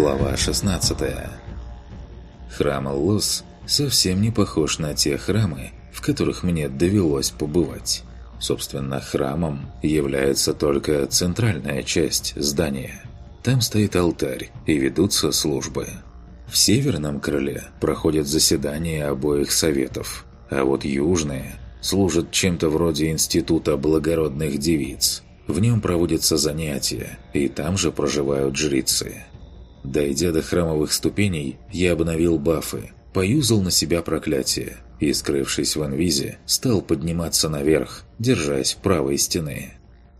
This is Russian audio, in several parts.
Глава 16 Храм Лос совсем не похож на те храмы, в которых мне довелось побывать. Собственно, храмом является только центральная часть здания. Там стоит алтарь и ведутся службы. В северном крыле проходят заседания обоих советов, а вот южные служат чем-то вроде института благородных девиц. В нем проводятся занятия, и там же проживают жрицы. Дойдя до храмовых ступеней, я обновил бафы, поюзал на себя проклятие и, скрывшись в инвизе, стал подниматься наверх, держась правой стены.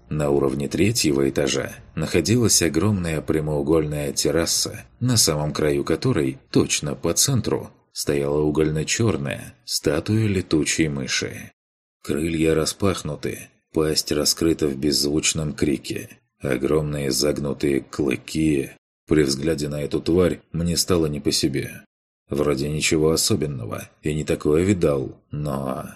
На уровне третьего этажа находилась огромная прямоугольная терраса, на самом краю которой, точно по центру, стояла угольно-черная статуя летучей мыши. Крылья распахнуты, пасть раскрыта в беззвучном крике. Огромные загнутые клыки. При взгляде на эту тварь мне стало не по себе. Вроде ничего особенного, и не такое видал, но...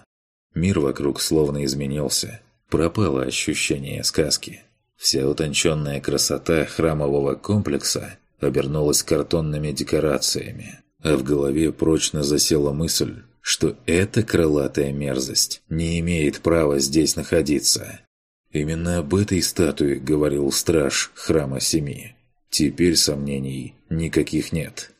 Мир вокруг словно изменился. Пропало ощущение сказки. Вся утонченная красота храмового комплекса обернулась картонными декорациями, а в голове прочно засела мысль, что эта крылатая мерзость не имеет права здесь находиться. Именно об этой статуе говорил страж Храма Семи. Теперь сомнений никаких нет.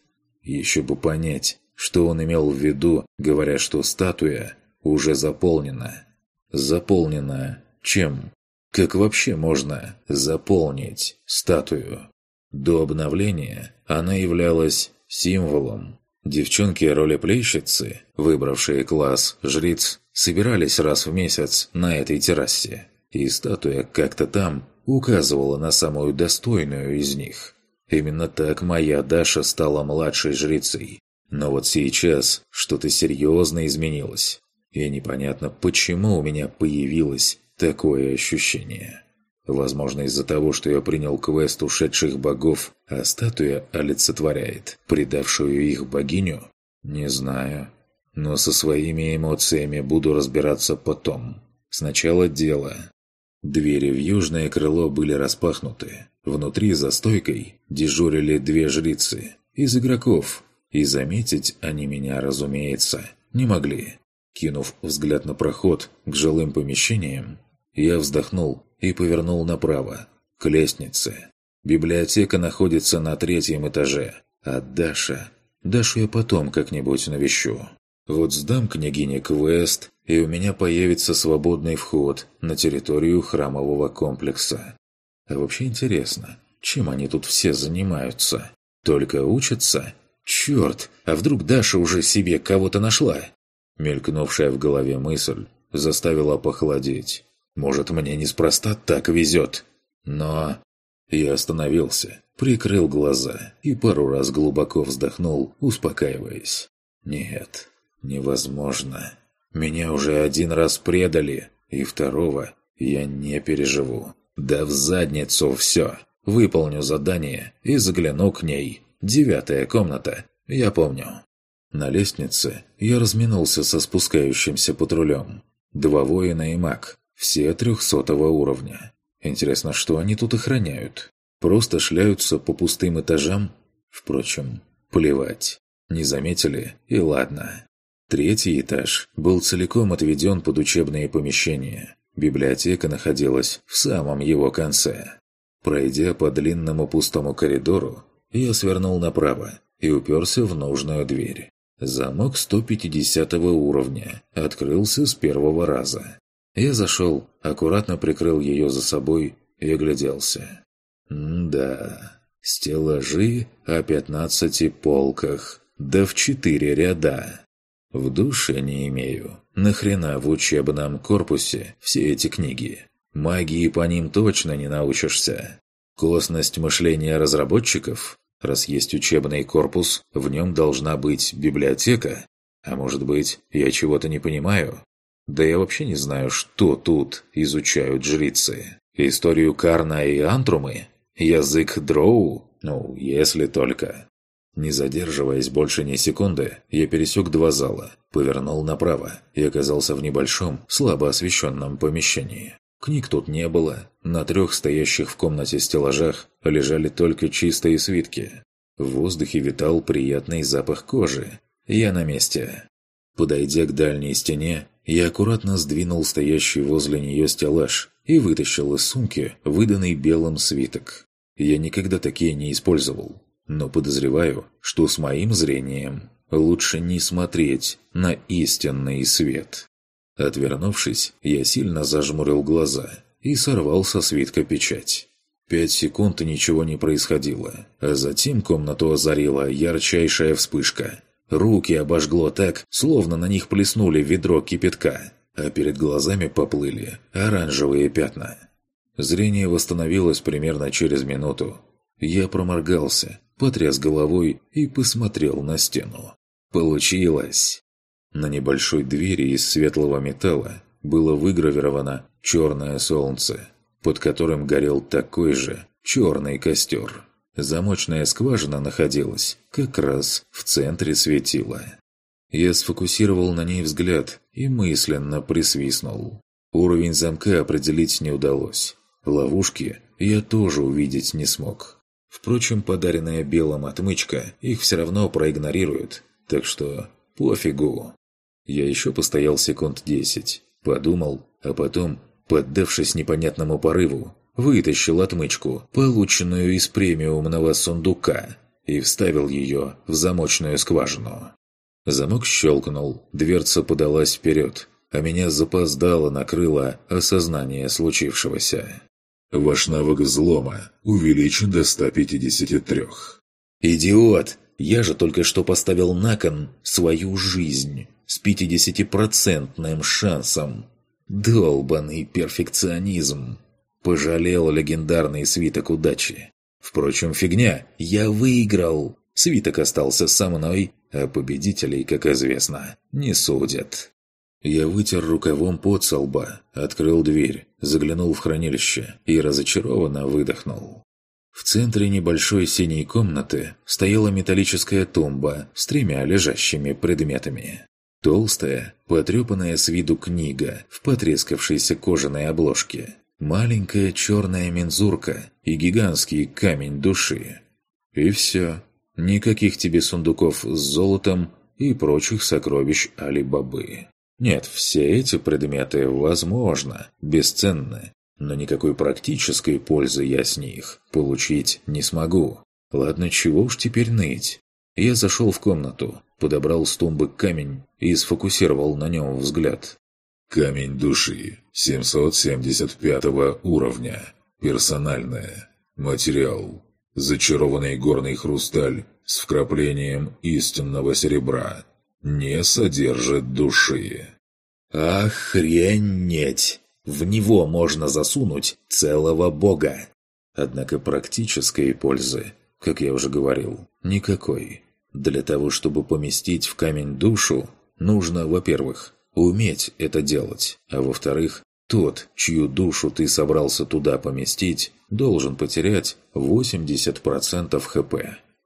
Еще бы понять, что он имел в виду, говоря, что статуя уже заполнена. Заполнена чем? Как вообще можно заполнить статую? До обновления она являлась символом Девчонки-ролеплейщицы, выбравшие класс жриц, собирались раз в месяц на этой террасе, и статуя как-то там указывала на самую достойную из них. Именно так моя Даша стала младшей жрицей. Но вот сейчас что-то серьезно изменилось. И непонятно, почему у меня появилось такое ощущение. Возможно, из-за того, что я принял квест ушедших богов, а статуя олицетворяет предавшую их богиню? Не знаю. Но со своими эмоциями буду разбираться потом. Сначала дело. Двери в южное крыло были распахнуты. Внутри за стойкой дежурили две жрицы из игроков. И заметить они меня, разумеется, не могли. Кинув взгляд на проход к жилым помещениям, я вздохнул и повернул направо, к лестнице. Библиотека находится на третьем этаже, а Даша... Дашу я потом как-нибудь навещу. Вот сдам княгине квест, и у меня появится свободный вход на территорию храмового комплекса. А вообще интересно, чем они тут все занимаются? Только учатся? Черт, а вдруг Даша уже себе кого-то нашла? Мелькнувшая в голове мысль заставила похолодеть. Может, мне неспроста так везет. Но... Я остановился, прикрыл глаза и пару раз глубоко вздохнул, успокаиваясь. Нет, невозможно. Меня уже один раз предали, и второго я не переживу. Да в задницу все. Выполню задание и загляну к ней. Девятая комната, я помню. На лестнице я разминулся со спускающимся патрулем. Два воина и маг, все трехсотого уровня. Интересно, что они тут охраняют? Просто шляются по пустым этажам? Впрочем, плевать. Не заметили, и ладно. Третий этаж был целиком отведен под учебные помещения. Библиотека находилась в самом его конце. Пройдя по длинному пустому коридору, я свернул направо и уперся в нужную дверь. Замок 150 уровня открылся с первого раза. Я зашел, аккуратно прикрыл ее за собой и огляделся. да, стеллажи о пятнадцати полках, да в четыре ряда. В душе не имею. Нахрена в учебном корпусе все эти книги? Магии по ним точно не научишься. Косность мышления разработчиков? Раз есть учебный корпус, в нем должна быть библиотека. А может быть, я чего-то не понимаю? Да я вообще не знаю, что тут изучают жрицы. Историю Карна и Антрумы? Язык Дроу? Ну, если только. Не задерживаясь больше ни секунды, я пересек два зала, повернул направо и оказался в небольшом, слабо освещенном помещении. Книг тут не было, на трех стоящих в комнате стеллажах лежали только чистые свитки. В воздухе витал приятный запах кожи. Я на месте. Подойдя к дальней стене, я аккуратно сдвинул стоящий возле нее стеллаж и вытащил из сумки выданный белым свиток. Я никогда такие не использовал, но подозреваю, что с моим зрением лучше не смотреть на истинный свет. Отвернувшись, я сильно зажмурил глаза и сорвал со свитка печать. Пять секунд ничего не происходило, а затем комнату озарила ярчайшая вспышка. Руки обожгло так, словно на них плеснули ведро кипятка, а перед глазами поплыли оранжевые пятна. Зрение восстановилось примерно через минуту. Я проморгался, потряс головой и посмотрел на стену. Получилось! На небольшой двери из светлого металла было выгравировано «Черное солнце», под которым горел такой же черный костер. Замочная скважина находилась как раз в центре светила. Я сфокусировал на ней взгляд и мысленно присвистнул. Уровень замка определить не удалось. Ловушки я тоже увидеть не смог. Впрочем, подаренная белым отмычка их все равно проигнорирует, так что пофигу. Я еще постоял секунд десять, подумал, а потом, поддавшись непонятному порыву, вытащил отмычку, полученную из премиумного сундука, и вставил ее в замочную скважину. Замок щелкнул, дверца подалась вперед, а меня запоздало накрыло осознание случившегося. Ваш навык взлома увеличен до 153. «Идиот! Я же только что поставил на кон свою жизнь с 50-процентным шансом. Долбанный перфекционизм!» Пожалел легендарный свиток удачи. Впрочем, фигня, я выиграл. Свиток остался со мной, а победителей, как известно, не судят. Я вытер рукавом под со лба, открыл дверь, заглянул в хранилище и разочарованно выдохнул. В центре небольшой синей комнаты стояла металлическая тумба с тремя лежащими предметами. Толстая, потрепанная с виду книга в потрескавшейся кожаной обложке, маленькая черная мензурка и гигантский камень души. И все. Никаких тебе сундуков с золотом и прочих сокровищ Али-Бабы. Нет, все эти предметы, возможно, бесценны, но никакой практической пользы я с них получить не смогу. Ладно, чего уж теперь ныть? Я зашел в комнату, подобрал с тумбы камень и сфокусировал на нем взгляд. Камень души 775 уровня. Персональное. Материал. Зачарованный горный хрусталь с вкраплением истинного серебра не содержит души. Охренеть! В него можно засунуть целого бога. Однако практической пользы, как я уже говорил, никакой. Для того, чтобы поместить в камень душу, нужно, во-первых, уметь это делать, а во-вторых, тот, чью душу ты собрался туда поместить, должен потерять 80% ХП.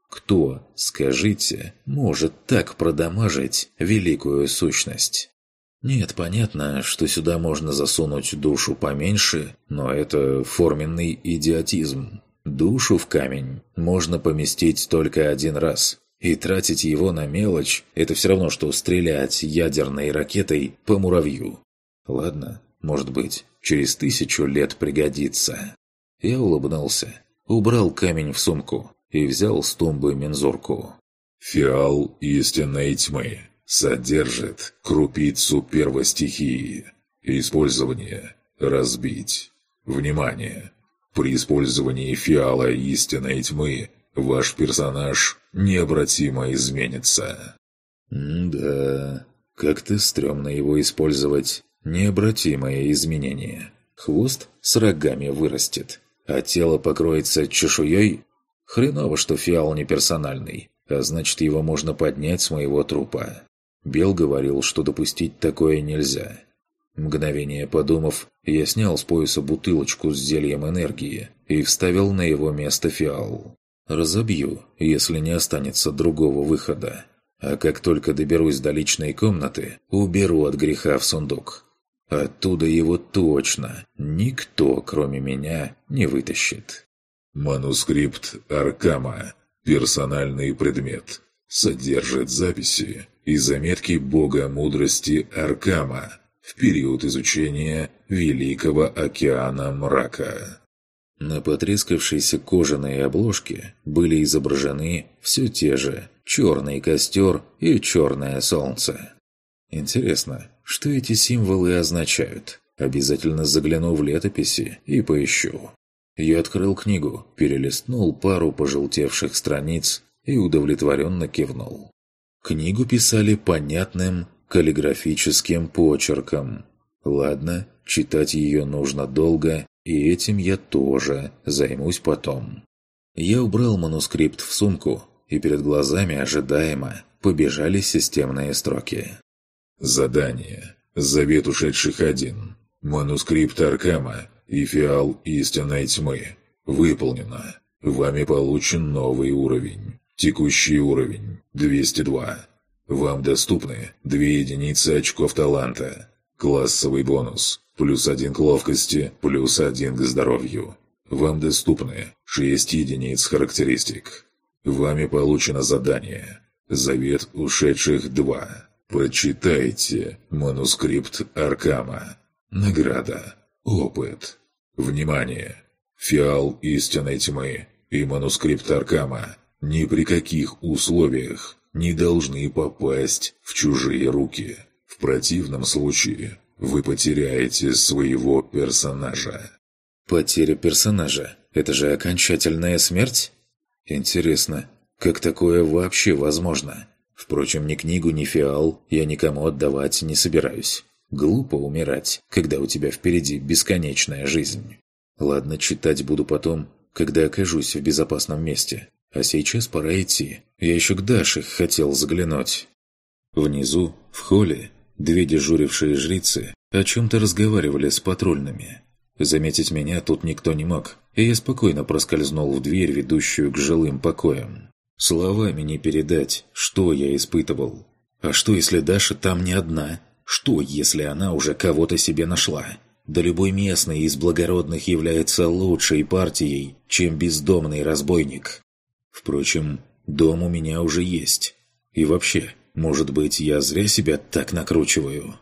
Кто, скажите, может так продамажить великую сущность? Нет, понятно, что сюда можно засунуть душу поменьше, но это форменный идиотизм. Душу в камень можно поместить только один раз, и тратить его на мелочь – это все равно, что стрелять ядерной ракетой по муравью. Ладно, может быть, через тысячу лет пригодится. Я улыбнулся, убрал камень в сумку и взял с тумбы мензурку. «Фиал истинной тьмы содержит крупицу первостихии. Использование. Разбить. Внимание! При использовании фиала истинной тьмы ваш персонаж необратимо изменится». «Да, как-то стрёмно его использовать. Необратимое изменение. Хвост с рогами вырастет, а тело покроется чешуей Хреново, что фиал не персональный, а значит его можно поднять с моего трупа. Бел говорил, что допустить такое нельзя. Мгновение подумав, я снял с пояса бутылочку с зельем энергии и вставил на его место фиал. Разобью, если не останется другого выхода. А как только доберусь до личной комнаты, уберу от греха в сундук. Оттуда его точно никто, кроме меня, не вытащит. Манускрипт Аркама. Персональный предмет. Содержит записи и заметки бога мудрости Аркама в период изучения Великого океана мрака. На потрескавшейся кожаной обложке были изображены все те же черный костер и черное солнце. Интересно, что эти символы означают? Обязательно загляну в летописи и поищу. Я открыл книгу, перелистнул пару пожелтевших страниц и удовлетворенно кивнул. Книгу писали понятным каллиграфическим почерком. Ладно, читать ее нужно долго, и этим я тоже займусь потом. Я убрал манускрипт в сумку, и перед глазами ожидаемо побежали системные строки. Задание. Завет ушедших один. Манускрипт Аркама и фиал истинной тьмы. Выполнено. Вами получен новый уровень. Текущий уровень 202. Вам доступны две единицы очков таланта. Классовый бонус. Плюс один к ловкости, плюс один к здоровью. Вам доступны 6 единиц характеристик. Вами получено задание. Завет ушедших 2. Прочитайте манускрипт Аркама. Награда. Опыт. Внимание! Фиал истинной тьмы и манускрипт Аркама ни при каких условиях не должны попасть в чужие руки. В противном случае вы потеряете своего персонажа. Потеря персонажа – это же окончательная смерть? Интересно, как такое вообще возможно? Впрочем, ни книгу, ни фиал я никому отдавать не собираюсь. Глупо умирать, когда у тебя впереди бесконечная жизнь. Ладно, читать буду потом, когда окажусь в безопасном месте. А сейчас пора идти. Я еще к Даше хотел заглянуть. Внизу, в холле, две дежурившие жрицы о чем-то разговаривали с патрульными. Заметить меня тут никто не мог, и я спокойно проскользнул в дверь, ведущую к жилым покоям. Словами не передать, что я испытывал. А что, если Даша там не одна? Что, если она уже кого-то себе нашла? Да любой местный из благородных является лучшей партией, чем бездомный разбойник. Впрочем, дом у меня уже есть. И вообще, может быть, я зря себя так накручиваю?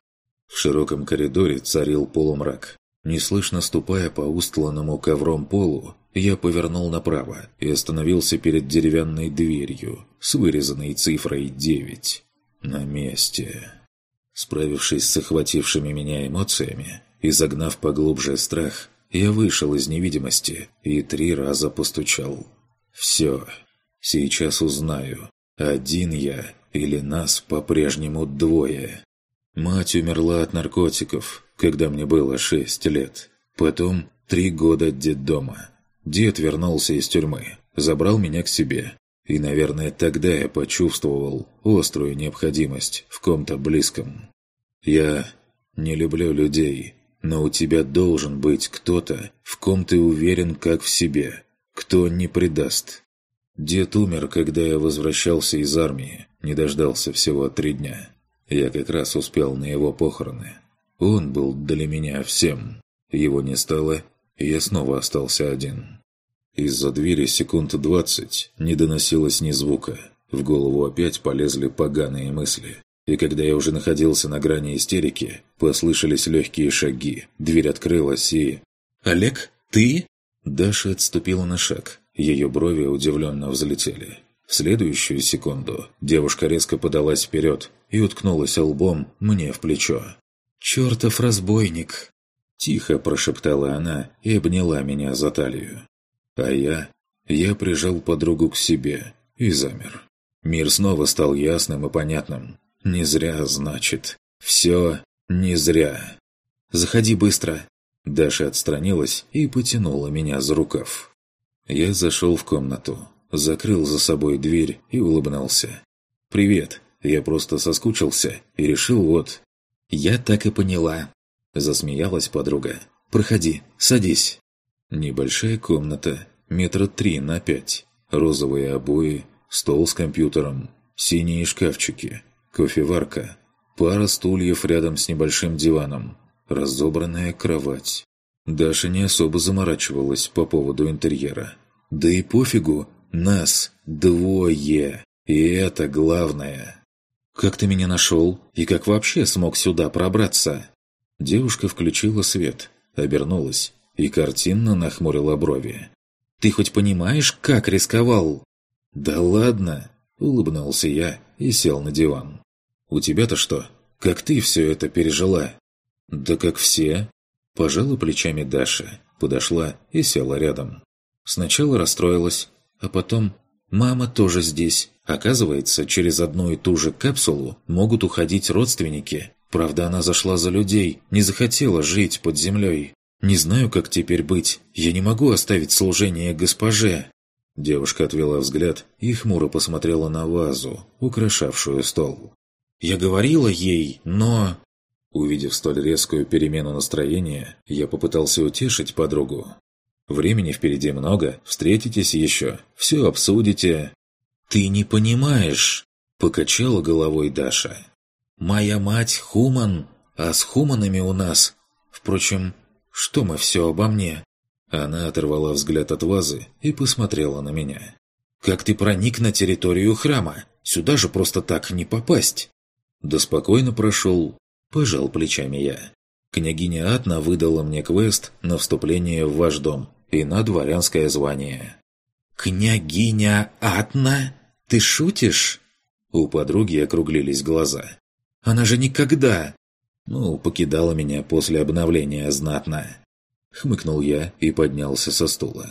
В широком коридоре царил полумрак. Неслышно ступая по устланному ковром полу, я повернул направо и остановился перед деревянной дверью с вырезанной цифрой 9. На месте. Справившись с охватившими меня эмоциями и загнав поглубже страх, я вышел из невидимости и три раза постучал. «Все. Сейчас узнаю, один я или нас по-прежнему двое». Мать умерла от наркотиков, когда мне было шесть лет. Потом три года детдома. Дед вернулся из тюрьмы, забрал меня к себе. И, наверное, тогда я почувствовал острую необходимость в ком-то близком. Я не люблю людей, но у тебя должен быть кто-то, в ком ты уверен как в себе, кто не предаст. Дед умер, когда я возвращался из армии, не дождался всего три дня. Я как раз успел на его похороны. Он был для меня всем. Его не стало, и я снова остался один. Из-за двери секунд двадцать не доносилось ни звука. В голову опять полезли поганые мысли. И когда я уже находился на грани истерики, послышались легкие шаги. Дверь открылась и... «Олег, ты?» Даша отступила на шаг. Ее брови удивленно взлетели. В следующую секунду девушка резко подалась вперед и уткнулась лбом мне в плечо. «Чертов разбойник!» Тихо прошептала она и обняла меня за талию. А я... Я прижал подругу к себе и замер. Мир снова стал ясным и понятным. Не зря, значит. Все не зря. «Заходи быстро!» Даша отстранилась и потянула меня за рукав. Я зашел в комнату, закрыл за собой дверь и улыбнулся. «Привет, я просто соскучился и решил вот...» «Я так и поняла», – засмеялась подруга. «Проходи, садись». Небольшая комната, метра три на пять. Розовые обои, стол с компьютером, синие шкафчики, кофеварка, пара стульев рядом с небольшим диваном, разобранная кровать. Даша не особо заморачивалась по поводу интерьера. Да и пофигу, Нас двое, и это главное. Как ты меня нашел? И как вообще смог сюда пробраться?» Девушка включила свет, обернулась и картинно нахмурила брови. «Ты хоть понимаешь, как рисковал?» «Да ладно!» – улыбнулся я и сел на диван. «У тебя-то что? Как ты все это пережила?» «Да как все». Пожала плечами Даша, подошла и села рядом. Сначала расстроилась, а потом «Мама тоже здесь. Оказывается, через одну и ту же капсулу могут уходить родственники. Правда, она зашла за людей, не захотела жить под землей. Не знаю, как теперь быть. Я не могу оставить служение госпоже». Девушка отвела взгляд и хмуро посмотрела на вазу, украшавшую стол. «Я говорила ей, но...» Увидев столь резкую перемену настроения, я попытался утешить подругу. «Времени впереди много, встретитесь еще, все обсудите». «Ты не понимаешь», – покачала головой Даша. «Моя мать Хуман, а с Хуманами у нас... Впрочем, что мы все обо мне?» Она оторвала взгляд от вазы и посмотрела на меня. «Как ты проник на территорию храма? Сюда же просто так не попасть!» «Да спокойно прошел», – пожал плечами я. Княгиня Атна выдала мне квест на вступление в ваш дом и на дворянское звание. «Княгиня Атна? Ты шутишь?» У подруги округлились глаза. «Она же никогда...» «Ну, покидала меня после обновления знатно». Хмыкнул я и поднялся со стула.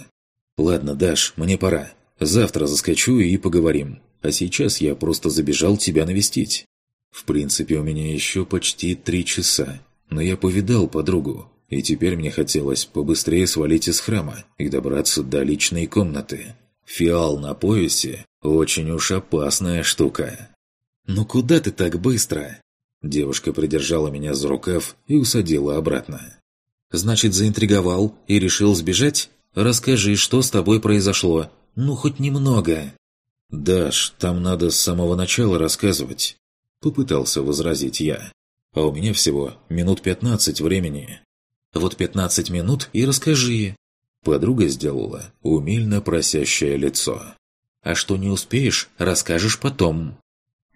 «Ладно, Даш, мне пора. Завтра заскочу и поговорим. А сейчас я просто забежал тебя навестить. В принципе, у меня еще почти три часа, но я повидал подругу, и теперь мне хотелось побыстрее свалить из храма и добраться до личной комнаты. Фиал на поясе – очень уж опасная штука. «Ну куда ты так быстро?» Девушка придержала меня за рукав и усадила обратно. «Значит, заинтриговал и решил сбежать? Расскажи, что с тобой произошло. Ну, хоть немного». «Даш, там надо с самого начала рассказывать. Попытался возразить я. А у меня всего минут пятнадцать времени. Вот пятнадцать минут и расскажи. Подруга сделала умильно просящее лицо. А что не успеешь, расскажешь потом.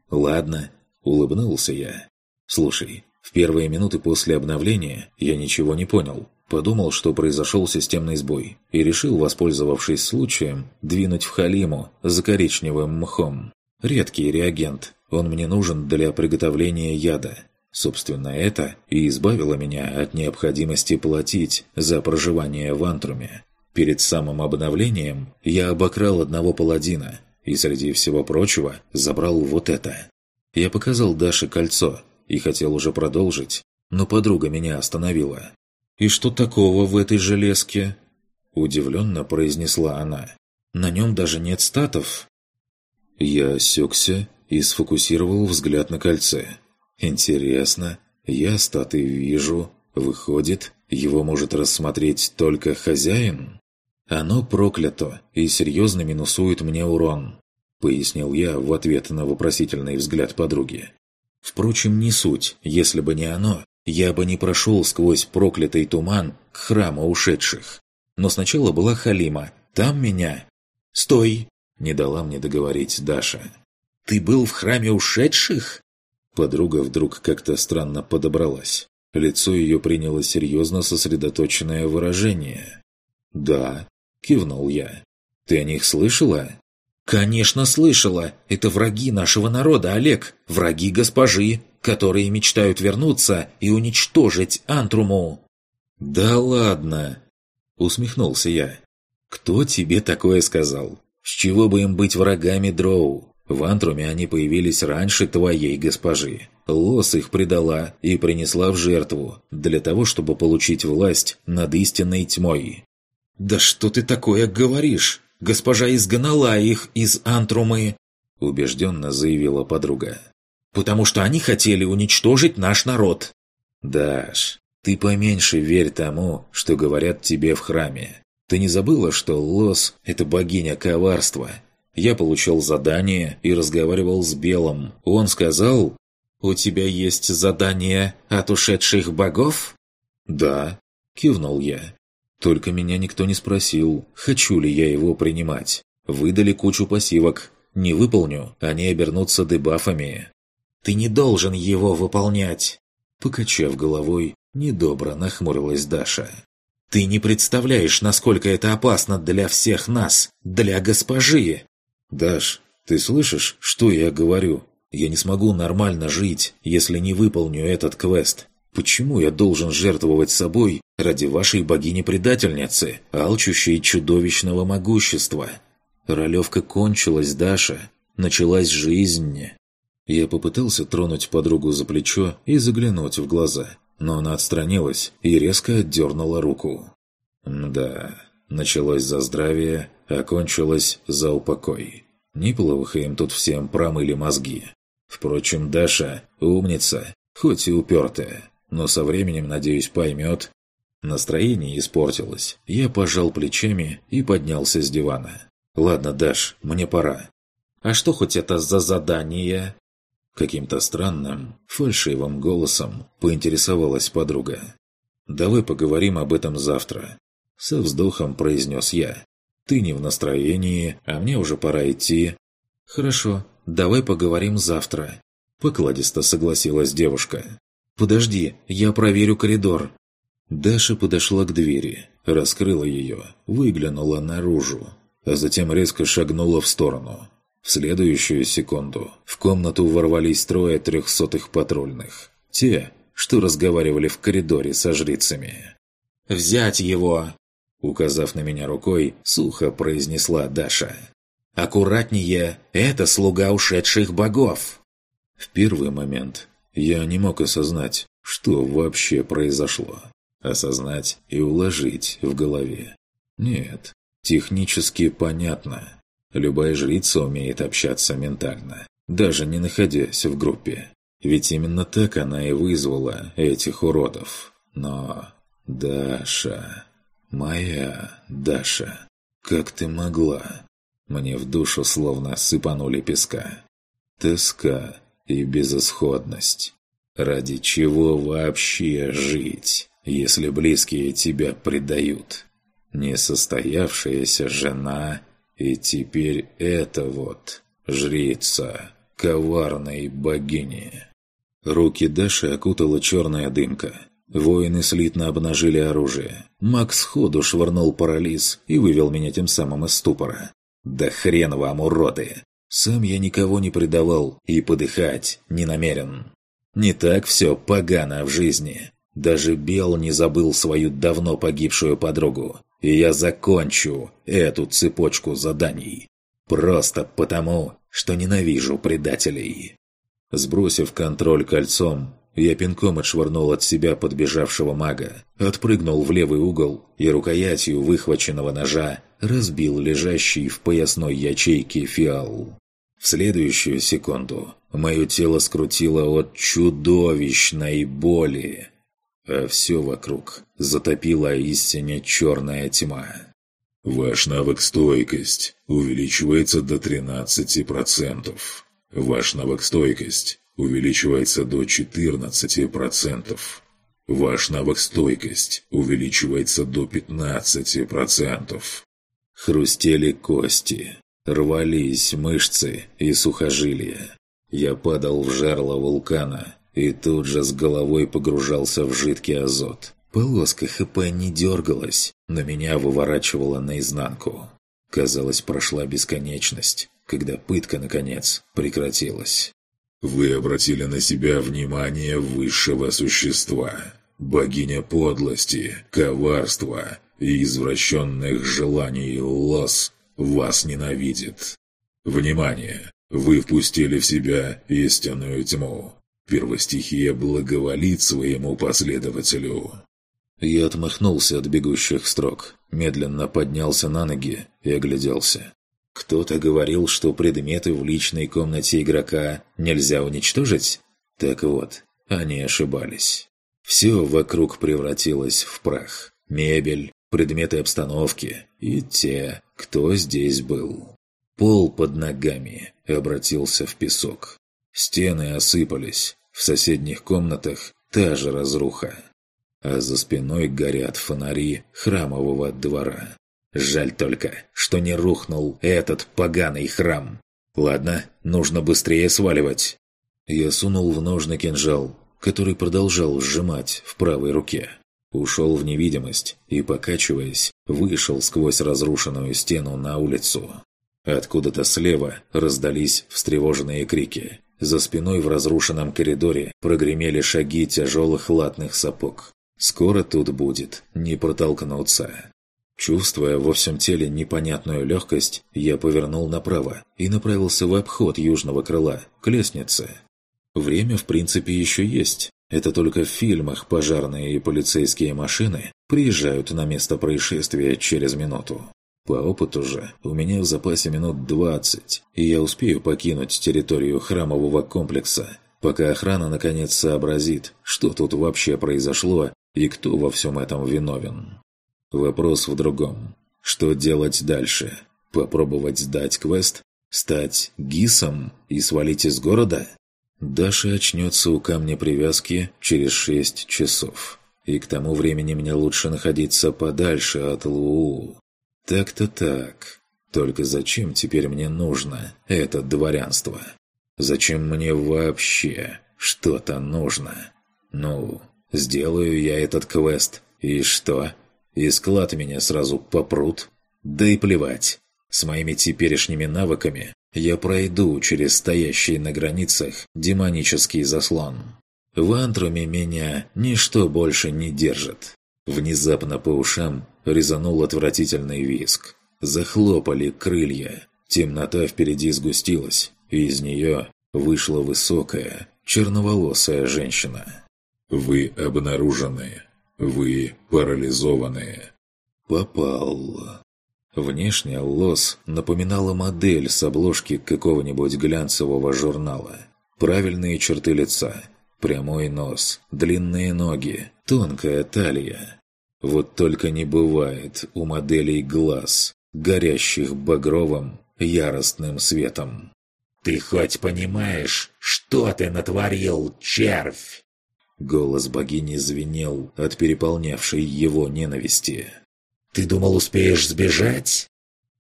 Ладно, улыбнулся я. Слушай, в первые минуты после обновления я ничего не понял. Подумал, что произошел системный сбой, и решил, воспользовавшись случаем, двинуть в Халиму за коричневым мхом. Редкий реагент, он мне нужен для приготовления яда. Собственно, это и избавило меня от необходимости платить за проживание в Антруме. Перед самым обновлением я обокрал одного паладина и, среди всего прочего, забрал вот это. Я показал Даше кольцо и хотел уже продолжить, но подруга меня остановила. «И что такого в этой железке?» Удивленно произнесла она. «На нем даже нет статов». Я осекся и сфокусировал взгляд на кольце. «Интересно, я статы вижу. Выходит, его может рассмотреть только хозяин?» «Оно проклято и серьезно минусует мне урон», — пояснил я в ответ на вопросительный взгляд подруги. «Впрочем, не суть. Если бы не оно, я бы не прошел сквозь проклятый туман к храму ушедших. Но сначала была Халима. Там меня...» «Стой!» — не дала мне договорить Даша. «Ты был в храме ушедших?» Подруга вдруг как-то странно подобралась. Лицо ее приняло серьезно сосредоточенное выражение. «Да», — кивнул я. «Ты о них слышала?» «Конечно слышала! Это враги нашего народа, Олег! Враги госпожи, которые мечтают вернуться и уничтожить Антруму!» «Да ладно!» — усмехнулся я. «Кто тебе такое сказал? С чего бы им быть врагами Дроу? В Антруме они появились раньше твоей госпожи. Лос их предала и принесла в жертву, для того, чтобы получить власть над истинной тьмой. «Да что ты такое говоришь? Госпожа изгнала их из Антрумы!» убежденно заявила подруга. «Потому что они хотели уничтожить наш народ!» «Даш, ты поменьше верь тому, что говорят тебе в храме. Ты не забыла, что Лос – это богиня коварства, я получил задание и разговаривал с Белым. Он сказал, «У тебя есть задание от ушедших богов?» «Да», – кивнул я. Только меня никто не спросил, хочу ли я его принимать. Выдали кучу пассивок. Не выполню, они обернутся дебафами. Ты не должен его выполнять!» Покачав головой, недобро нахмурилась Даша. «Ты не представляешь, насколько это опасно для всех нас, для госпожи!» «Даш, ты слышишь, что я говорю? Я не смогу нормально жить, если не выполню этот квест. Почему я должен жертвовать собой ради вашей богини-предательницы, алчущей чудовищного могущества? Ролевка кончилась, Даша. Началась жизнь. Я попытался тронуть подругу за плечо и заглянуть в глаза, но она отстранилась и резко отдернула руку. Да, началось за здравие, а кончилось за упокой. Неплохо им тут всем промыли мозги. Впрочем, Даша умница, хоть и упертая, но со временем, надеюсь, поймет. Настроение испортилось. Я пожал плечами и поднялся с дивана. «Ладно, Даш, мне пора». «А что хоть это за задание?» Каким-то странным, фальшивым голосом поинтересовалась подруга. «Давай поговорим об этом завтра», — со вздохом произнес я. «Ты не в настроении, а мне уже пора идти». «Хорошо, давай поговорим завтра», — покладисто согласилась девушка. «Подожди, я проверю коридор». Даша подошла к двери, раскрыла ее, выглянула наружу, а затем резко шагнула в сторону. В следующую секунду в комнату ворвались трое трехсотых патрульных. Те, что разговаривали в коридоре со жрицами. «Взять его!» Указав на меня рукой, сухо произнесла Даша. «Аккуратнее! Это слуга ушедших богов!» В первый момент я не мог осознать, что вообще произошло. Осознать и уложить в голове. Нет, технически понятно. Любая жрица умеет общаться ментально, даже не находясь в группе. Ведь именно так она и вызвала этих уродов. Но... Даша... Моя Даша... Как ты могла? Мне в душу словно сыпанули песка. Тоска и безысходность. Ради чего вообще жить, если близкие тебя предают? Несостоявшаяся жена и теперь это вот жрица коварной богини. Руки Даши окутала черная дымка. Воины слитно обнажили оружие. Макс ходу швырнул парализ и вывел меня тем самым из ступора. «Да хрен вам, уроды! Сам я никого не предавал и подыхать не намерен. Не так все погано в жизни. Даже Бел не забыл свою давно погибшую подругу. И я закончу эту цепочку заданий. Просто потому, что ненавижу предателей. Сбросив контроль кольцом, я пинком отшвырнул от себя подбежавшего мага, отпрыгнул в левый угол и рукоятью выхваченного ножа разбил лежащий в поясной ячейке фиал. В следующую секунду мое тело скрутило от чудовищной боли, а все вокруг затопила истине черная тьма. Ваш навык стойкость увеличивается до 13%. Ваш навык стойкость увеличивается до 14%. Ваш навык стойкость увеличивается до 15%. Хрустели кости, рвались мышцы и сухожилия. Я падал в жерло вулкана и тут же с головой погружался в жидкий азот. Полоска ХП не дергалась, но меня выворачивала наизнанку. Казалось, прошла бесконечность, когда пытка, наконец, прекратилась. Вы обратили на себя внимание высшего существа. Богиня подлости, коварства и извращенных желаний Лос вас ненавидит. Внимание! Вы впустили в себя истинную тьму. Первостихия благоволит своему последователю. Я отмахнулся от бегущих строк, медленно поднялся на ноги и огляделся. Кто-то говорил, что предметы в личной комнате игрока нельзя уничтожить? Так вот, они ошибались. Все вокруг превратилось в прах. Мебель, предметы обстановки и те, кто здесь был. Пол под ногами обратился в песок. Стены осыпались. В соседних комнатах та же разруха. А за спиной горят фонари храмового двора. Жаль только, что не рухнул этот поганый храм. Ладно, нужно быстрее сваливать. Я сунул в ножны кинжал, который продолжал сжимать в правой руке. Ушел в невидимость и, покачиваясь, вышел сквозь разрушенную стену на улицу. Откуда-то слева раздались встревоженные крики. За спиной в разрушенном коридоре прогремели шаги тяжелых латных сапог. Скоро тут будет не протолкнуться. Чувствуя во всем теле непонятную легкость, я повернул направо и направился в обход южного крыла, к лестнице. Время, в принципе, еще есть. Это только в фильмах пожарные и полицейские машины приезжают на место происшествия через минуту. По опыту же, у меня в запасе минут 20, и я успею покинуть территорию храмового комплекса, пока охрана наконец сообразит, что тут вообще произошло и кто во всем этом виновен. Вопрос в другом. Что делать дальше? Попробовать сдать квест? Стать гисом и свалить из города? Даша очнется у камня привязки через шесть часов. И к тому времени мне лучше находиться подальше от Луу. Так-то так. Только зачем теперь мне нужно это дворянство? Зачем мне вообще что-то нужно? Ну, сделаю я этот квест, и что? И склад меня сразу попрут? Да и плевать. С моими теперешними навыками я пройду через стоящий на границах демонический заслон. В антруме меня ничто больше не держит. Внезапно по ушам резанул отвратительный виск. Захлопали крылья. Темнота впереди сгустилась, и из нее вышла высокая, черноволосая женщина. «Вы обнаружены. Вы парализованы». «Попал». Внешне Лос напоминала модель с обложки какого-нибудь глянцевого журнала. Правильные черты лица, прямой нос, длинные ноги, тонкая талия. Вот только не бывает у моделей глаз, горящих багровым, яростным светом. «Ты хоть понимаешь, что ты натворил, червь?» Голос богини звенел от переполнявшей его ненависти. Ты думал, успеешь сбежать?»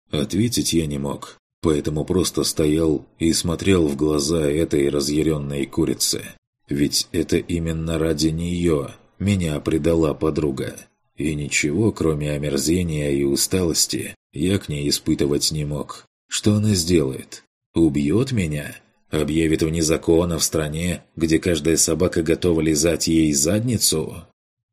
Ответить я не мог, поэтому просто стоял и смотрел в глаза этой разъяренной курицы. Ведь это именно ради нее меня предала подруга. И ничего, кроме омерзения и усталости, я к ней испытывать не мог. Что она сделает? Убьет меня? Объявит вне закона в стране, где каждая собака готова лизать ей задницу?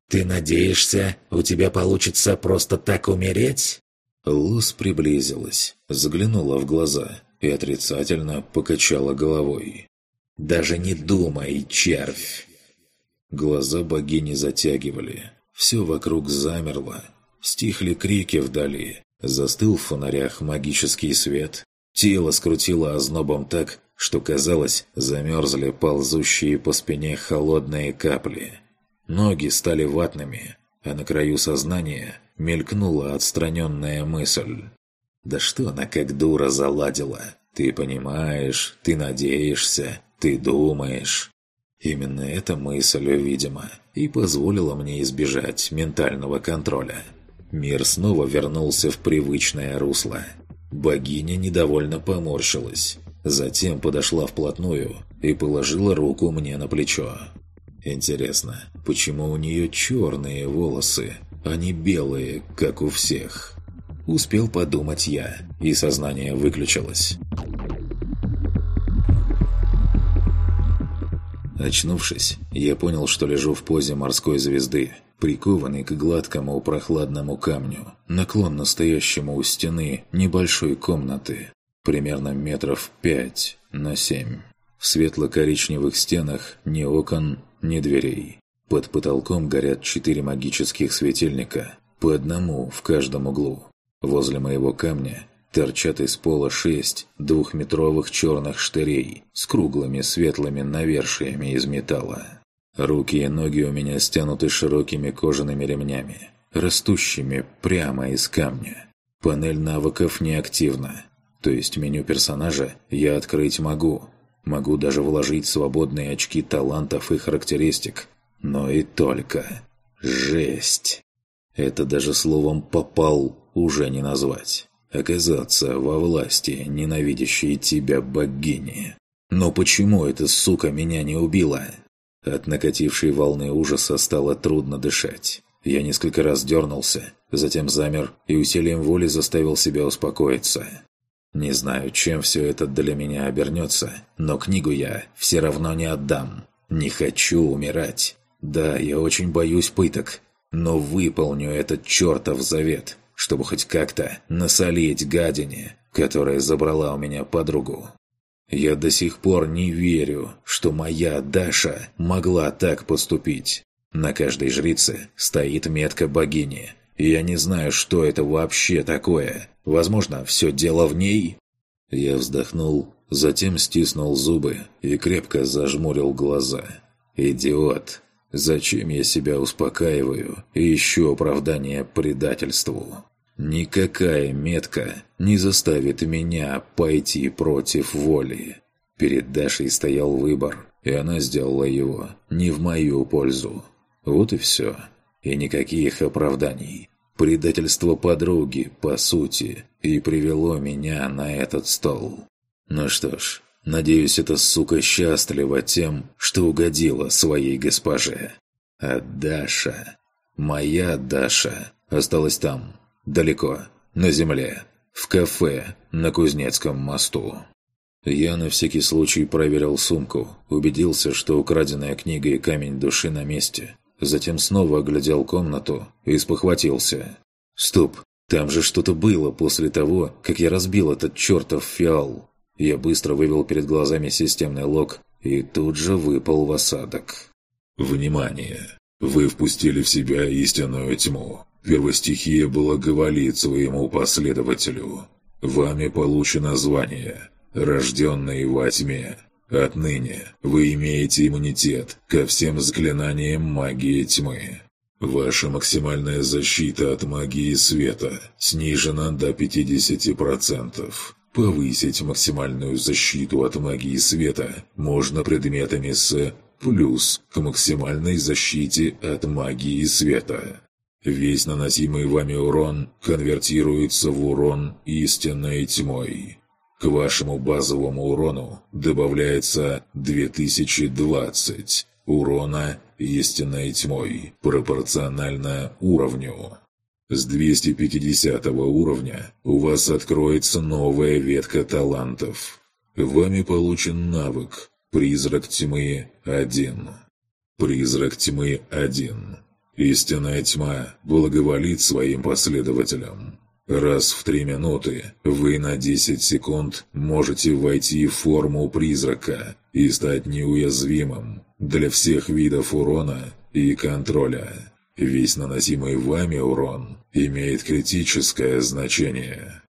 «Ты надеешься, у тебя получится просто так умереть?» Лус приблизилась, заглянула в глаза и отрицательно покачала головой. «Даже не думай, червь!» Глаза богини затягивали. Все вокруг замерло. Стихли крики вдали. Застыл в фонарях магический свет. Тело скрутило ознобом так, что, казалось, замерзли ползущие по спине холодные капли. Ноги стали ватными, а на краю сознания мелькнула отстраненная мысль. «Да что она как дура заладила? Ты понимаешь, ты надеешься, ты думаешь». Именно эта мысль, видимо, и позволила мне избежать ментального контроля. Мир снова вернулся в привычное русло. Богиня недовольно поморщилась. Затем подошла вплотную и положила руку мне на плечо. Интересно, почему у нее черные волосы, а не белые, как у всех? Успел подумать я, и сознание выключилось. Очнувшись, я понял, что лежу в позе морской звезды, прикованный к гладкому прохладному камню, наклонно стоящему у стены небольшой комнаты, примерно метров пять на семь. В светло-коричневых стенах ни окон, ни дверей. Под потолком горят четыре магических светильника, по одному в каждом углу. Возле моего камня торчат из пола шесть двухметровых черных штырей с круглыми светлыми навершиями из металла. Руки и ноги у меня стянуты широкими кожаными ремнями, растущими прямо из камня. Панель навыков неактивна, то есть меню персонажа я открыть могу, Могу даже вложить свободные очки талантов и характеристик. Но и только. Жесть. Это даже словом «попал» уже не назвать. Оказаться во власти ненавидящей тебя богини. Но почему эта сука меня не убила? От накатившей волны ужаса стало трудно дышать. Я несколько раз дернулся, затем замер и усилием воли заставил себя успокоиться. Не знаю, чем все это для меня обернется, но книгу я все равно не отдам. Не хочу умирать. Да, я очень боюсь пыток, но выполню этот чертов завет, чтобы хоть как-то насолить гадине, которая забрала у меня подругу. Я до сих пор не верю, что моя Даша могла так поступить. На каждой жрице стоит метка богини. Я не знаю, что это вообще такое. Возможно, все дело в ней? Я вздохнул, затем стиснул зубы и крепко зажмурил глаза. «Идиот! Зачем я себя успокаиваю и ищу оправдание предательству?» Никакая метка не заставит меня пойти против воли. Перед Дашей стоял выбор, и она сделала его не в мою пользу. Вот и все. И никаких оправданий. Предательство подруги, по сути, и привело меня на этот стол. Ну что ж, надеюсь, эта сука счастлива тем, что угодила своей госпоже. А Даша, моя Даша, осталась там, Далеко, на земле, в кафе на Кузнецком мосту. Я на всякий случай проверил сумку, убедился, что украденная книга и камень души на месте. Затем снова оглядел комнату и спохватился. «Стоп, там же что-то было после того, как я разбил этот чертов фиал». Я быстро вывел перед глазами системный лог и тут же выпал в осадок. «Внимание! Вы впустили в себя истинную тьму. Первостихия благоволит своему последователю. Вами получено звание «Рожденный во тьме». Отныне вы имеете иммунитет ко всем заклинаниям магии тьмы. Ваша максимальная защита от магии света снижена до 50%. Повысить максимальную защиту от магии света можно предметами с плюс к максимальной защите от магии света. Весь наносимый вами урон конвертируется в урон истинной тьмой. К вашему базовому урону добавляется 2020 урона истинной тьмой, пропорционально уровню. С 250 уровня у вас откроется новая ветка талантов. Вами получен навык «Призрак тьмы 1». «Призрак тьмы 1» Истинная тьма благоволит своим последователям. Раз в три минуты вы на 10 секунд можете войти в форму призрака и стать неуязвимым для всех видов урона и контроля. Весь наносимый вами урон имеет критическое значение.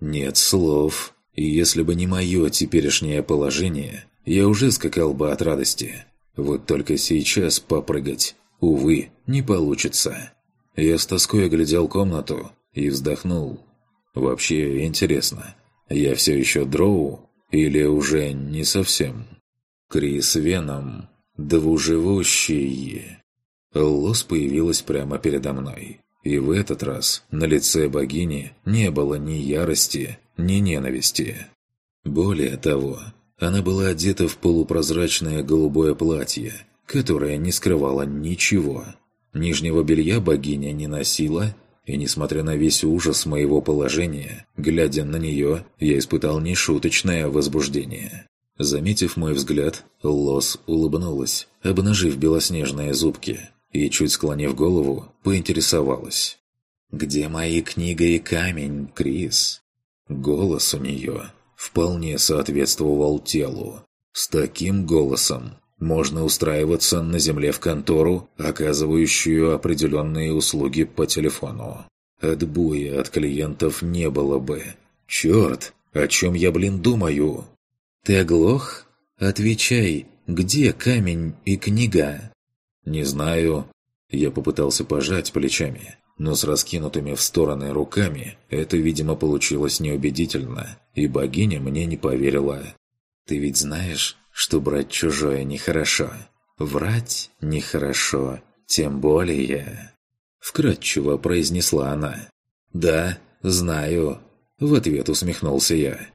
Нет слов. И если бы не мое теперешнее положение, я уже скакал бы от радости. Вот только сейчас попрыгать Увы, не получится. Я с тоской оглядел комнату и вздохнул. Вообще интересно, я все еще дроу или уже не совсем? Крис Веном, двуживущие. Лос появилась прямо передо мной. И в этот раз на лице богини не было ни ярости, ни ненависти. Более того, она была одета в полупрозрачное голубое платье, которая не скрывала ничего. Нижнего белья богиня не носила, и несмотря на весь ужас моего положения, глядя на нее, я испытал нешуточное возбуждение. Заметив мой взгляд, Лос улыбнулась, обнажив белоснежные зубки, и, чуть склонив голову, поинтересовалась. «Где мои книга и камень, Крис?» Голос у нее вполне соответствовал телу. С таким голосом можно устраиваться на земле в контору, оказывающую определенные услуги по телефону. Отбоя от клиентов не было бы. Черт, о чем я, блин, думаю? Ты оглох? Отвечай, где камень и книга? Не знаю. Я попытался пожать плечами, но с раскинутыми в стороны руками это, видимо, получилось неубедительно, и богиня мне не поверила. Ты ведь знаешь, что брать чужое нехорошо. Врать нехорошо, тем более... Вкратчиво произнесла она. «Да, знаю», — в ответ усмехнулся я.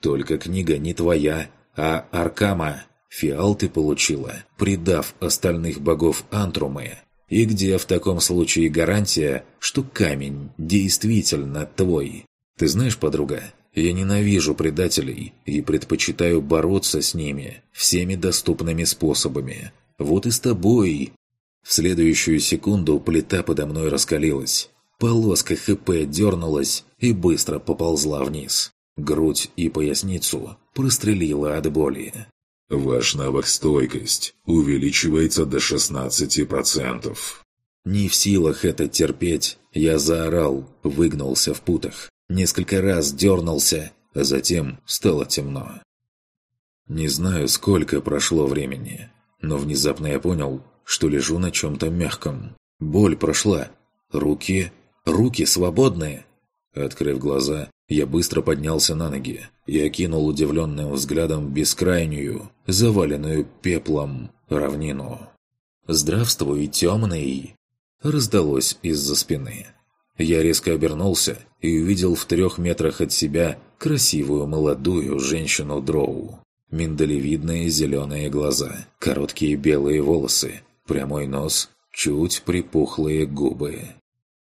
«Только книга не твоя, а Аркама. Фиал ты получила, предав остальных богов Антрумы. И где в таком случае гарантия, что камень действительно твой? Ты знаешь, подруга, я ненавижу предателей и предпочитаю бороться с ними всеми доступными способами. Вот и с тобой. В следующую секунду плита подо мной раскалилась. Полоска ХП дернулась и быстро поползла вниз. Грудь и поясницу прострелила от боли. Ваш навык стойкость увеличивается до 16%. Не в силах это терпеть, я заорал, выгнулся в путах. Несколько раз дернулся, а затем стало темно. Не знаю, сколько прошло времени, но внезапно я понял, что лежу на чем-то мягком. Боль прошла. Руки... Руки свободные. Открыв глаза, я быстро поднялся на ноги и окинул удивленным взглядом бескрайнюю, заваленную пеплом, равнину. «Здравствуй, темный!» раздалось из-за спины. Я резко обернулся и увидел в трех метрах от себя красивую молодую женщину-дроу. Миндалевидные зеленые глаза, короткие белые волосы, прямой нос, чуть припухлые губы.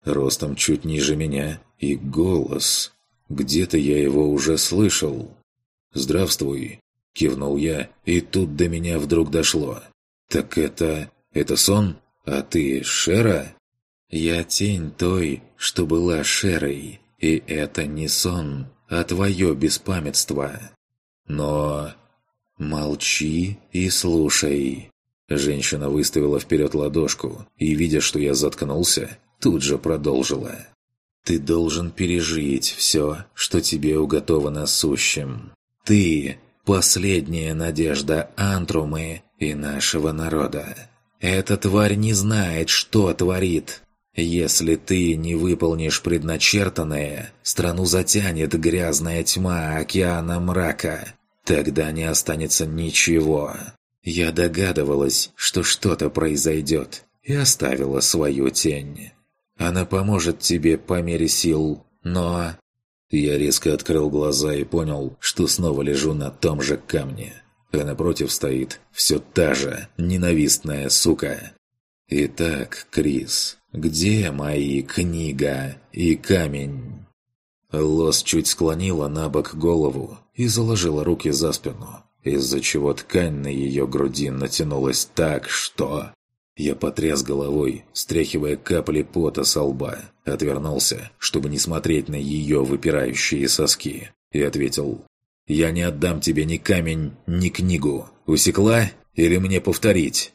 Ростом чуть ниже меня и голос. Где-то я его уже слышал. «Здравствуй!» – кивнул я, и тут до меня вдруг дошло. «Так это... это сон? А ты Шера?» «Я тень той, что была Шерой, и это не сон, а твое беспамятство. Но... молчи и слушай». Женщина выставила вперед ладошку и, видя, что я заткнулся, тут же продолжила. «Ты должен пережить все, что тебе уготовано сущим. Ты – последняя надежда Антрумы и нашего народа. Эта тварь не знает, что творит, если ты не выполнишь предначертанное, страну затянет грязная тьма океана мрака. Тогда не останется ничего. Я догадывалась, что что-то произойдет, и оставила свою тень. Она поможет тебе по мере сил, но... Я резко открыл глаза и понял, что снова лежу на том же камне. А напротив стоит все та же ненавистная сука. Итак, Крис, «Где мои книга и камень?» Лос чуть склонила на бок голову и заложила руки за спину, из-за чего ткань на ее груди натянулась так, что... Я потряс головой, стряхивая капли пота со лба, отвернулся, чтобы не смотреть на ее выпирающие соски, и ответил «Я не отдам тебе ни камень, ни книгу. Усекла? Или мне повторить?»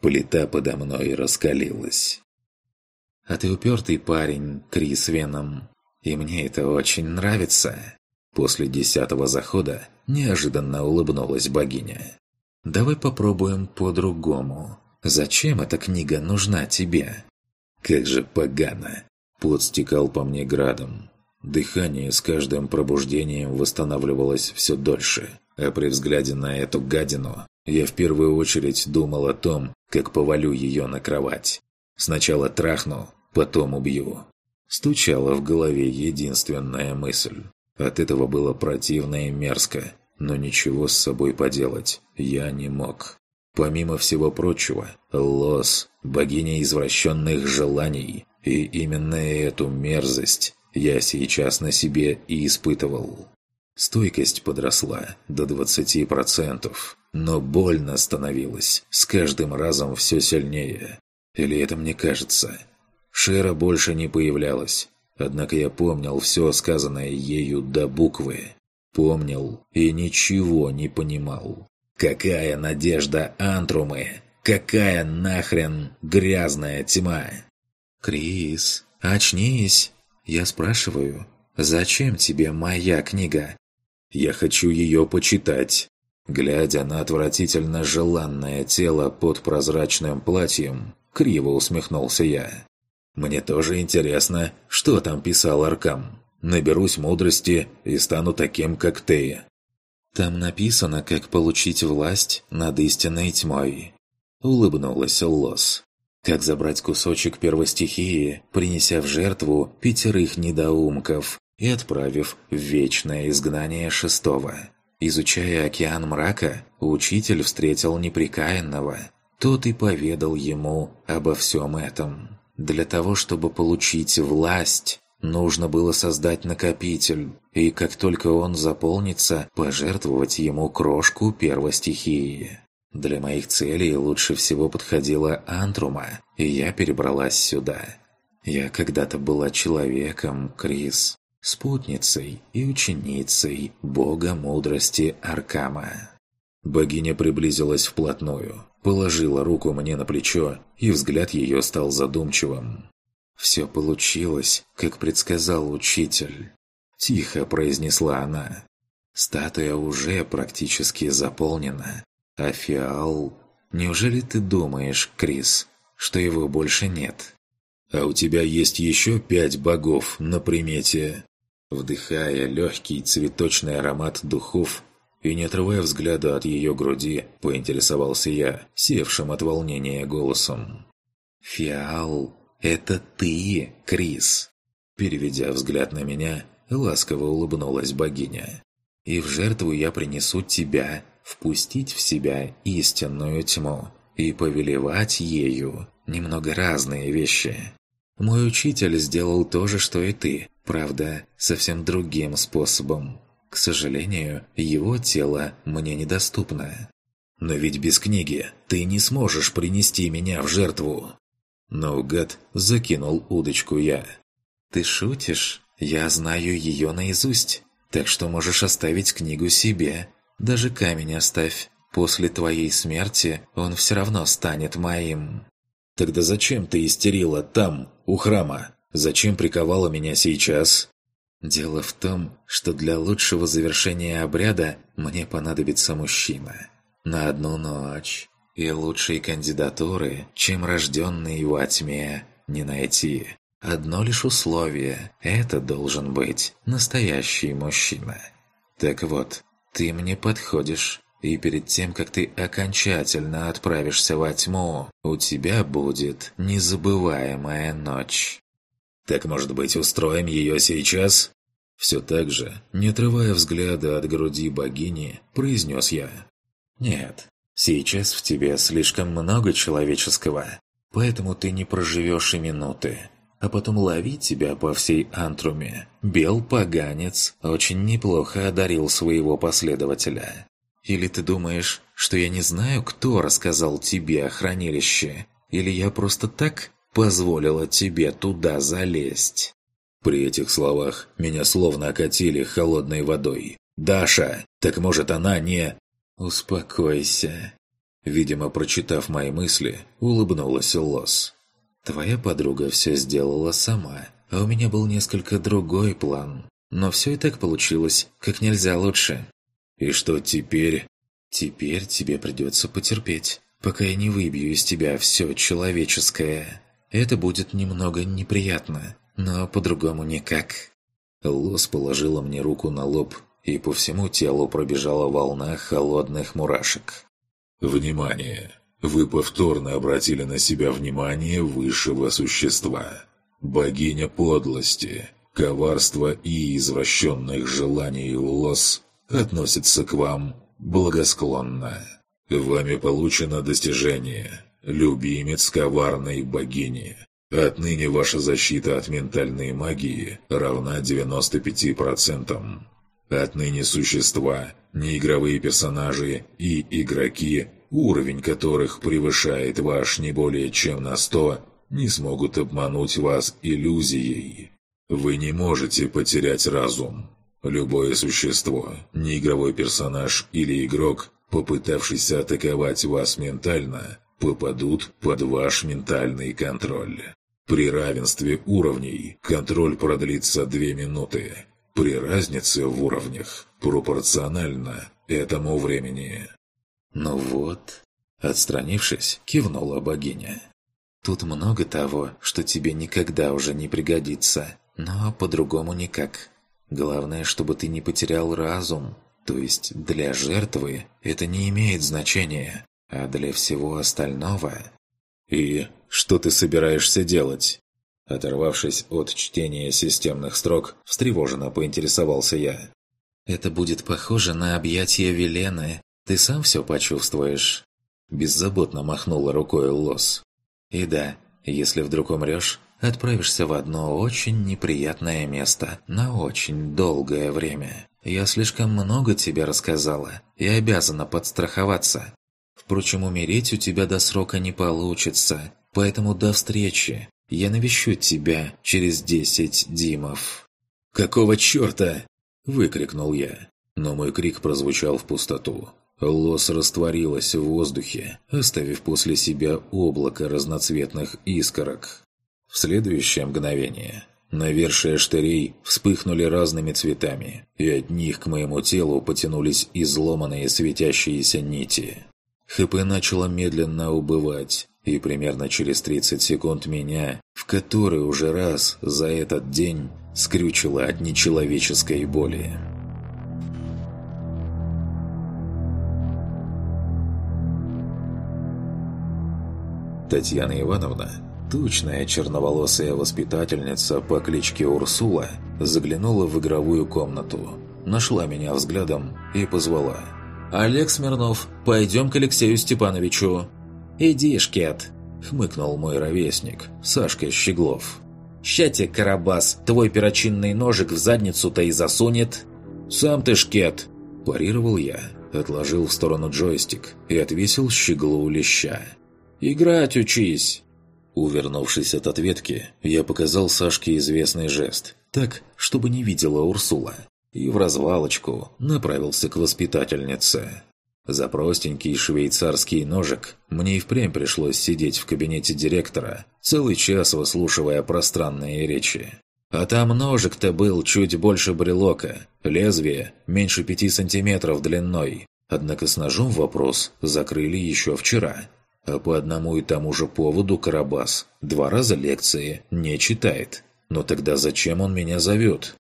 Плита подо мной раскалилась. А ты упертый парень, Крис Веном. И мне это очень нравится». После десятого захода неожиданно улыбнулась богиня. «Давай попробуем по-другому. Зачем эта книга нужна тебе?» «Как же погано!» Пот стекал по мне градом. Дыхание с каждым пробуждением восстанавливалось все дольше. А при взгляде на эту гадину я в первую очередь думал о том, как повалю ее на кровать. Сначала трахну, потом убью. Стучала в голове единственная мысль. От этого было противно и мерзко, но ничего с собой поделать я не мог. Помимо всего прочего, Лос – богиня извращенных желаний, и именно эту мерзость я сейчас на себе и испытывал. Стойкость подросла до 20%, но больно становилось с каждым разом все сильнее. Или это мне кажется? Шера больше не появлялась. Однако я помнил все сказанное ею до буквы. Помнил и ничего не понимал. Какая надежда Антрумы? Какая нахрен грязная тьма? «Крис, очнись!» Я спрашиваю, «Зачем тебе моя книга?» «Я хочу ее почитать». Глядя на отвратительно желанное тело под прозрачным платьем, криво усмехнулся я. Мне тоже интересно, что там писал Аркам. Наберусь мудрости и стану таким, как ты. Там написано, как получить власть над истинной тьмой. Улыбнулась Лос. Как забрать кусочек первостихии, принеся в жертву пятерых недоумков и отправив в вечное изгнание шестого. Изучая океан мрака, учитель встретил неприкаянного. Тот и поведал ему обо всем этом. Для того, чтобы получить власть, нужно было создать накопитель, и как только он заполнится, пожертвовать ему крошку первостихии. Для моих целей лучше всего подходила Антрума, и я перебралась сюда. Я когда-то была человеком, Крис, спутницей и ученицей бога мудрости Аркама. Богиня приблизилась вплотную, положила руку мне на плечо, и взгляд ее стал задумчивым. «Все получилось, как предсказал учитель», – тихо произнесла она. «Статуя уже практически заполнена, а фиал... Неужели ты думаешь, Крис, что его больше нет? А у тебя есть еще пять богов на примете?» Вдыхая легкий цветочный аромат духов и не отрывая взгляда от ее груди, поинтересовался я, севшим от волнения голосом. «Фиал, это ты, Крис!» Переведя взгляд на меня, ласково улыбнулась богиня. «И в жертву я принесу тебя, впустить в себя истинную тьму и повелевать ею немного разные вещи. Мой учитель сделал то же, что и ты, правда, совсем другим способом. К сожалению, его тело мне недоступно. Но ведь без книги ты не сможешь принести меня в жертву. Наугад закинул удочку я. Ты шутишь? Я знаю ее наизусть, так что можешь оставить книгу себе даже камень оставь. После твоей смерти он все равно станет моим». «Тогда зачем ты истерила там, у храма? Зачем приковала меня сейчас?» «Дело в том, что для лучшего завершения обряда мне понадобится мужчина. На одну ночь. И лучшей кандидатуры, чем рожденный во тьме, не найти. Одно лишь условие – это должен быть настоящий мужчина. Так вот, ты мне подходишь, и перед тем, как ты окончательно отправишься во тьму, у тебя будет незабываемая ночь. Так, может быть, устроим ее сейчас?» Все так же, не отрывая взгляда от груди богини, произнес я. «Нет, сейчас в тебе слишком много человеческого, поэтому ты не проживешь и минуты а потом ловить тебя по всей антруме. Бел поганец очень неплохо одарил своего последователя. Или ты думаешь, что я не знаю, кто рассказал тебе о хранилище? Или я просто так позволила тебе туда залезть?» При этих словах меня словно окатили холодной водой. «Даша! Так может она не...» «Успокойся!» Видимо, прочитав мои мысли, улыбнулась Лос. Твоя подруга все сделала сама, а у меня был несколько другой план. Но все и так получилось, как нельзя лучше. И что теперь? Теперь тебе придется потерпеть, пока я не выбью из тебя все человеческое. Это будет немного неприятно, но по-другому никак. Лос положила мне руку на лоб, и по всему телу пробежала волна холодных мурашек. «Внимание! Вы повторно обратили на себя внимание высшего существа. Богиня подлости, коварства и извращенных желаний Лос относится к вам благосклонно. Вами получено достижение «Любимец коварной богини». Отныне ваша защита от ментальной магии равна 95%. Отныне существа, неигровые персонажи и игроки уровень которых превышает ваш не более чем на сто, не смогут обмануть вас иллюзией. Вы не можете потерять разум. Любое существо, неигровой персонаж или игрок, попытавшийся атаковать вас ментально, попадут под ваш ментальный контроль. При равенстве уровней контроль продлится 2 минуты. При разнице в уровнях пропорционально этому времени. «Ну вот», — отстранившись, кивнула богиня. «Тут много того, что тебе никогда уже не пригодится, но по-другому никак. Главное, чтобы ты не потерял разум. То есть для жертвы это не имеет значения, а для всего остального...» «И Что ты собираешься делать?» Оторвавшись от чтения системных строк, встревоженно поинтересовался я. «Это будет похоже на объятие Велены. Ты сам все почувствуешь?» Беззаботно махнула рукой Лос. «И да, если вдруг умрешь, отправишься в одно очень неприятное место на очень долгое время. Я слишком много тебе рассказала и обязана подстраховаться. Впрочем, умереть у тебя до срока не получится, поэтому до встречи. Я навещу тебя через десять димов». «Какого черта?» – выкрикнул я. Но мой крик прозвучал в пустоту. Лос растворилась в воздухе, оставив после себя облако разноцветных искорок. В следующее мгновение навершие штырей вспыхнули разными цветами, и от них к моему телу потянулись изломанные светящиеся нити. ХП начало медленно убывать, и примерно через 30 секунд меня, в который уже раз за этот день скрючило от нечеловеческой боли. Татьяна Ивановна, тучная черноволосая воспитательница по кличке Урсула, заглянула в игровую комнату, нашла меня взглядом и позвала. «Олег Смирнов, пойдем к Алексею Степановичу». «Иди, Шкет», — хмыкнул мой ровесник, Сашка Щеглов. «Ща Карабас, твой перочинный ножик в задницу-то и засунет». «Сам ты, Шкет!» – парировал я, отложил в сторону джойстик и отвесил щеглу леща. «Играть учись!» Увернувшись от ответки, я показал Сашке известный жест, так, чтобы не видела Урсула, и в развалочку направился к воспитательнице. За простенький швейцарский ножик мне и впрямь пришлось сидеть в кабинете директора, целый час выслушивая пространные речи. А там ножик-то был чуть больше брелока, лезвие меньше пяти сантиметров длиной. Однако с ножом вопрос закрыли еще вчера. А по одному и тому же поводу Карабас два раза лекции не читает. Но тогда зачем он меня зовет?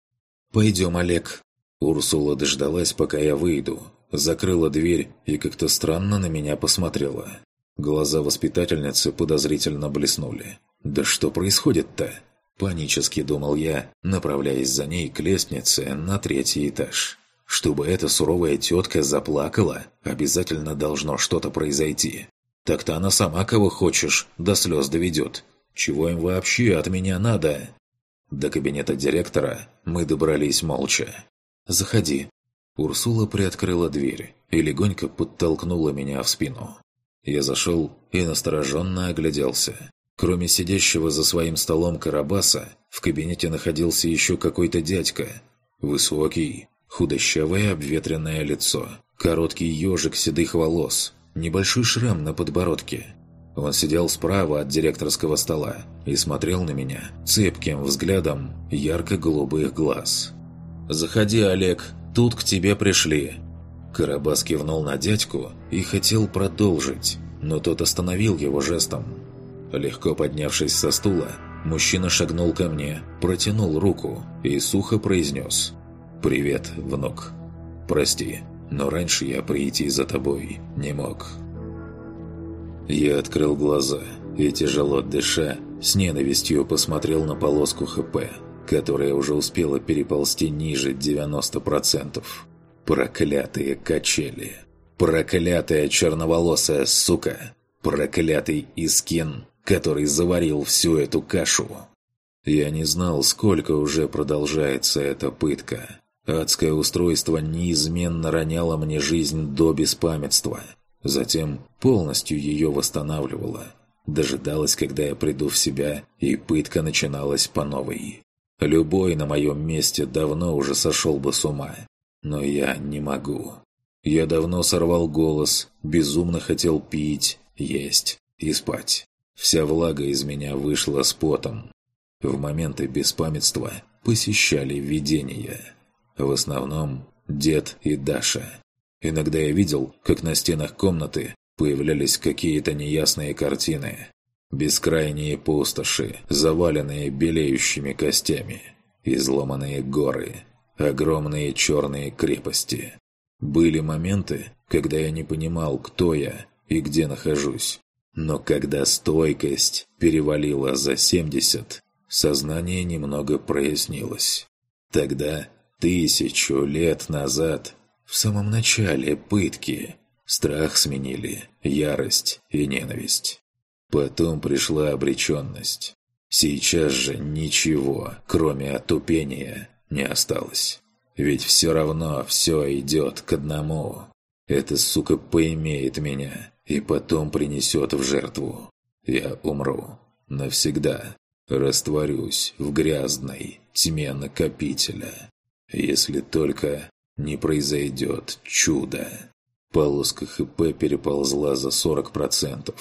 «Пойдем, Олег». Урсула дождалась, пока я выйду, закрыла дверь и как-то странно на меня посмотрела. Глаза воспитательницы подозрительно блеснули. «Да что происходит-то?» Панически думал я, направляясь за ней к лестнице на третий этаж. Чтобы эта суровая тетка заплакала, обязательно должно что-то произойти. Так-то она сама кого хочешь, до слез доведет. Чего им вообще от меня надо? До кабинета директора мы добрались молча. «Заходи», Урсула приоткрыла дверь и легонько подтолкнула меня в спину. Я зашел и настороженно огляделся. Кроме сидящего за своим столом Карабаса, в кабинете находился еще какой-то дядька. Высокий, худощавое обветренное лицо, короткий ежик седых волос, небольшой шрам на подбородке. Он сидел справа от директорского стола и смотрел на меня цепким взглядом ярко-голубых глаз. «Заходи, Олег, тут к тебе пришли». Карабас кивнул на дядьку и хотел продолжить, но тот остановил его жестом. Легко поднявшись со стула, мужчина шагнул ко мне, протянул руку и сухо произнес «Привет, внук. Прости, но раньше я прийти за тобой не мог». Я открыл глаза и, тяжело дыша, с ненавистью посмотрел на полоску ХП – которая уже успела переползти ниже 90%. Проклятые качели. Проклятая черноволосая сука. Проклятый Искин, который заварил всю эту кашу. Я не знал, сколько уже продолжается эта пытка. Адское устройство неизменно роняло мне жизнь до беспамятства. Затем полностью ее восстанавливало. Дожидалось, когда я приду в себя, и пытка начиналась по новой. Любой на моем месте давно уже сошел бы с ума. Но я не могу. Я давно сорвал голос, безумно хотел пить, есть и спать. Вся влага из меня вышла с потом. В моменты беспамятства посещали видения. В основном дед и Даша. Иногда я видел, как на стенах комнаты появлялись какие-то неясные картины. Бескрайние пустоши, заваленные белеющими костями, изломанные горы, огромные черные крепости. Были моменты, когда я не понимал, кто я и где нахожусь. Но когда стойкость перевалила за 70, сознание немного прояснилось. Тогда, тысячу лет назад, в самом начале пытки, страх сменили ярость и ненависть. Потом пришла обреченность. Сейчас же ничего, кроме отупения, не осталось. Ведь все равно все идет к одному. Эта сука поимеет меня и потом принесет в жертву. Я умру. Навсегда. Растворюсь в грязной тьме накопителя. Если только не произойдет чудо. Полоска ХП переползла за 40%.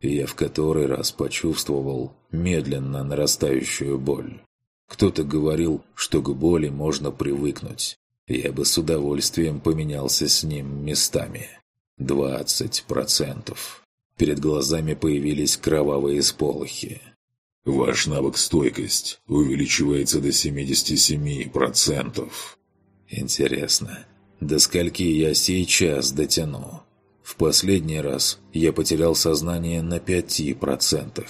Я в который раз почувствовал медленно нарастающую боль. Кто-то говорил, что к боли можно привыкнуть. Я бы с удовольствием поменялся с ним местами. 20%. Перед глазами появились кровавые сполохи. Ваш навык стойкость увеличивается до 77%. Интересно, до скольки я сейчас дотяну? В последний раз я потерял сознание на 5%.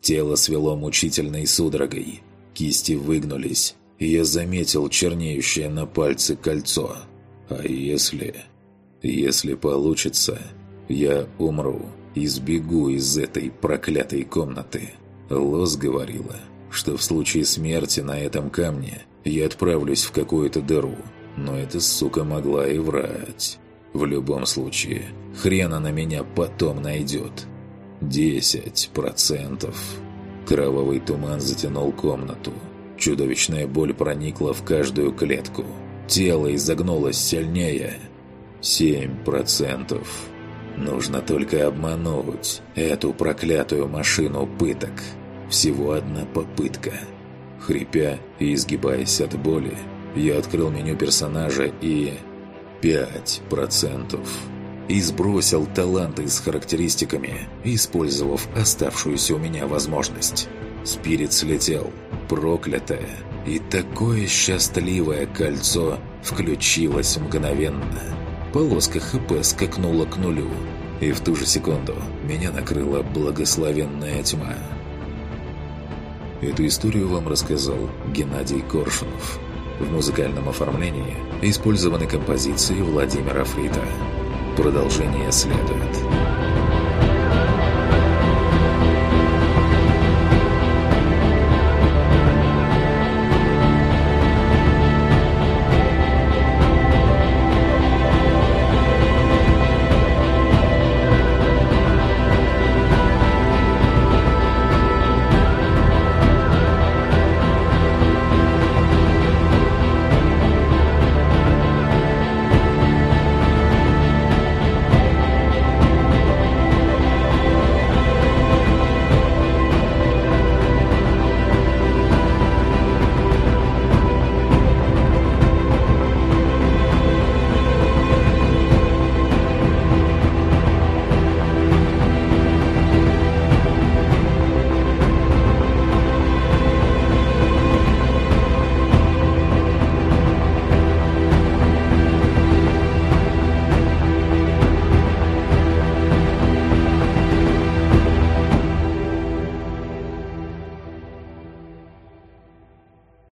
Тело свело мучительной судорогой. Кисти выгнулись, и я заметил чернеющее на пальце кольцо. А если... Если получится, я умру и сбегу из этой проклятой комнаты. Лос говорила, что в случае смерти на этом камне я отправлюсь в какую-то дыру, но эта сука могла и врать. В любом случае, хрен она меня потом найдет. Десять процентов. Кровавый туман затянул комнату. Чудовищная боль проникла в каждую клетку. Тело изогнулось сильнее. Семь процентов. Нужно только обмануть эту проклятую машину пыток. Всего одна попытка. Хрипя и изгибаясь от боли, я открыл меню персонажа и... пять процентов. И сбросил таланты с характеристиками, использовав оставшуюся у меня возможность. Спирит слетел, проклятое, и такое счастливое кольцо включилось мгновенно. Полоска ХП скакнула к нулю, и в ту же секунду меня накрыла благословенная тьма. Эту историю вам рассказал Геннадий Коршунов. В музыкальном оформлении использованы композиции Владимира Фрита. Продолжение следует.